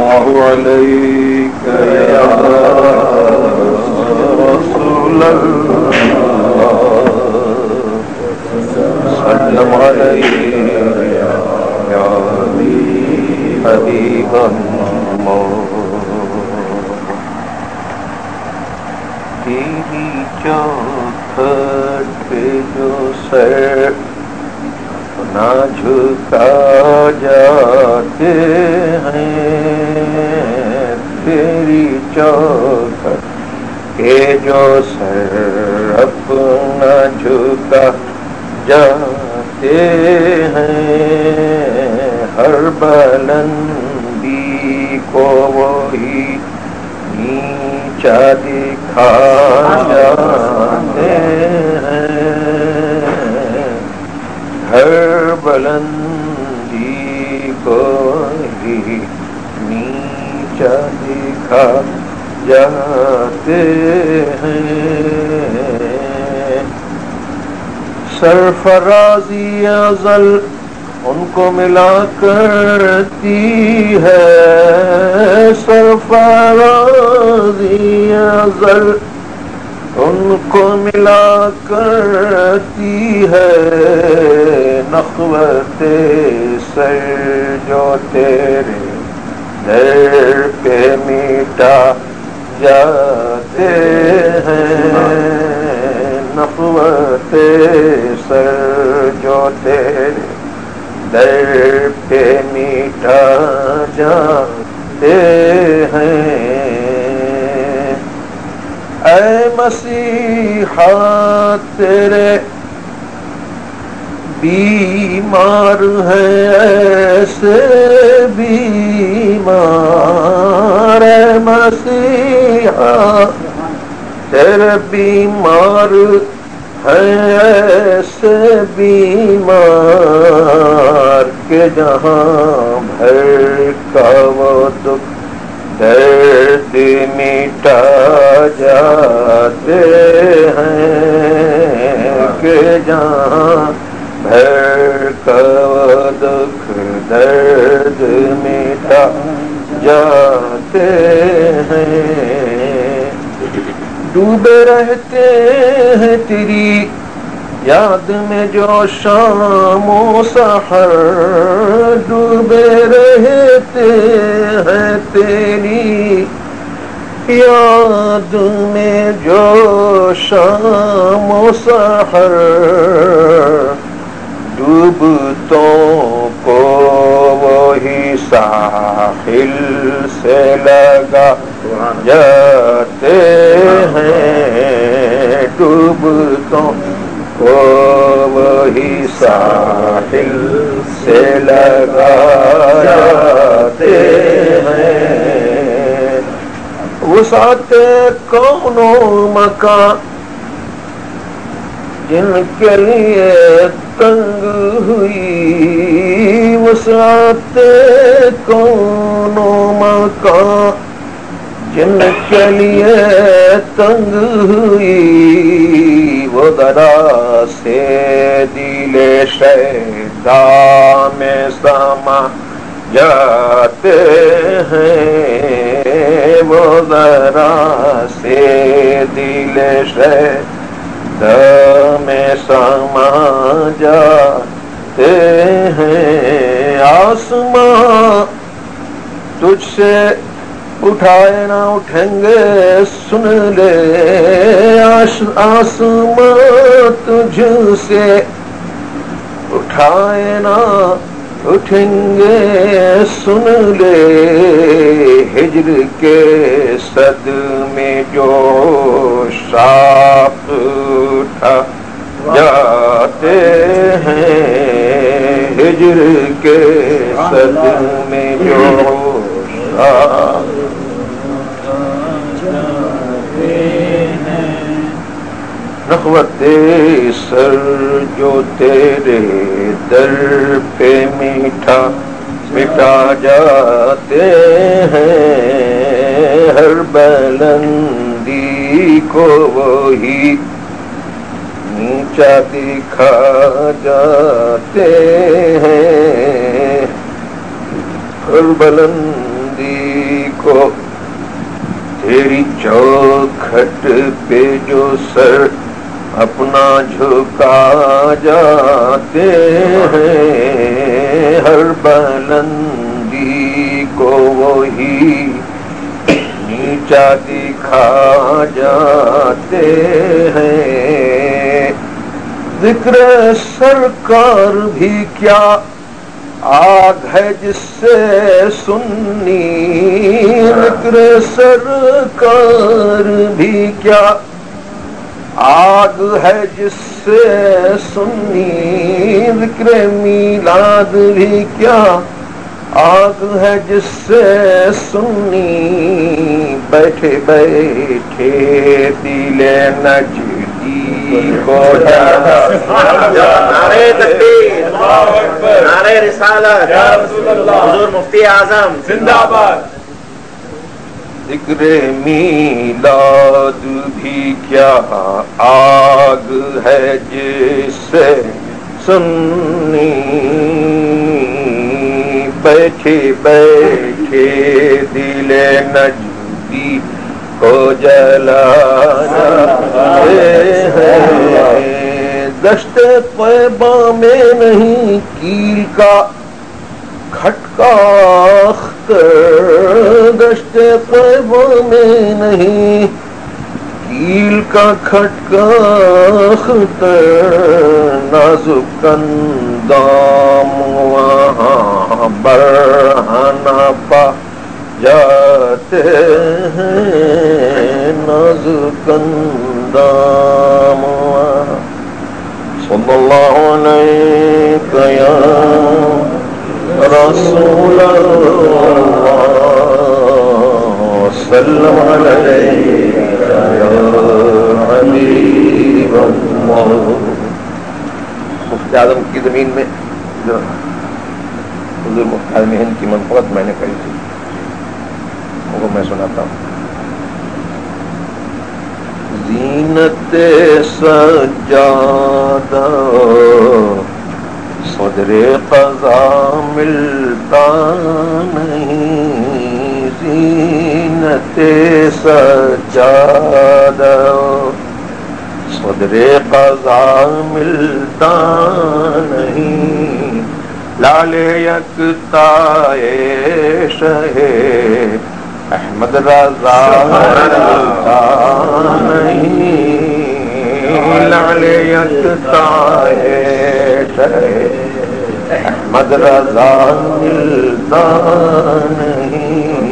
الله عليك يا رسول الله. سلم عليك يا حبيب الله تیری چوکھٹ جو سر نہ جھکا جاتے ہیں تیری چوک کے جو سر اپنا جھکا جاتے ہیں، ہر بلندی کو وہی نیچا دکھا جاتے ہیں۔ ہر بلندی کو ہی نیچا دکھا جاتے ہیں۔ سرفرازی ازل ان کو ملا کرتی ہے۔ سرفرازی ازل ان کو ملا کرتی ہے۔ نخوت سر جو تیرے در پہ میٹا جاتے ہیں نخوت سر جو تیرے در پہ میٹا جاتے ہیں۔ اے مسیحا، تیرے بیمار ہے، ایسے بیمار۔ اے مسیحا تیرے بیمار ہے ایسے بیمار کے جہاں بھر کا وہ دکھ درد مٹا جاتے ہیں کہ جہاں بھر کا دکھ درد مٹا جاتے ہیں ڈوبے رہتے ہیں تیری یاد میں جو شام و سحر ڈوبے رہتے ہیں تیری یاد میں جو شام و سحر ڈوبتوں کو وہی ساحل سے لگا، جاتے ہیں ڈوبتوں کو وہی ساحل سے لگا، جاتے ہیں۔ وسعت کونوں مکان جن کے لیے تنگ ہوئی وسعت کونوں مکان جن کے لیے تنگ ہوئی، وہ درا سے دل شیدا میں سما جاتے ہیں۔ وہ ذرا سے دل شیدا میں سما جاتے ہیں آسماں تجھ سے اٹھائے نہ اٹھیں گے سن لے۔ آسمان تجھ سے اٹھائے نہ اٹھیں گے سن لے۔ ہجر کے صد میں جو شاپ اٹھا۔ جاتے ہیں ہجر کے صد میں جو شاپ نخوت سر جو تیرے در پہ میٹھا مٹا جاتے ہیں، ہر بلندی کو وہی نیچا دکھا جاتے ہیں۔ ہر بلندی کو تیری چوکھٹ پہ جو سر اپنا جھکا جاتے ہیں۔ ہر بلندی کو وہی نیچا دکھا جاتے ہیں۔ ذکر سرکار بھی کیا آگ ہے جس سے سننی ذکر سرکار بھی کیا آگ ہے جس سے سنی ذکر میلاد بھی کیا آگ ہے جس سے سنی بیٹھے بیٹھے دل نجدی کو نعرے تکبیر نعرے رسالت حضور مفتی اعظم۔ زندہ باد ذکر میلاد بھی کیا آگ ہے جس سے سنی بیٹھے بیٹھے دل نجدی کو جلا دشت پیبا میں نہیں، کیل کا کھٹکا دشت پیبا میں نہیں، کیل کا کھٹکا نازک اندام وہاں برہنا پا۔ جاتے ہیں نازک اندام صلی اللہ علیہ یا رسول اللہ وسلم علیہ یا حبیب اللہ۔ مفتی اعظم کی زمین میں جو حضور مفتی اعظم ہند کی منفقت میں نے کری تھی۔ وہ میں سناتا ہوں۔ زینت سجادہ، صدر قضا ملتا نہیں۔ زینت سجادہ، صدر قضا ملتا نہیں۔ لال یکتا شہ احمد رضا لال یکتا شہ احمد رضا ملتا نہیں۔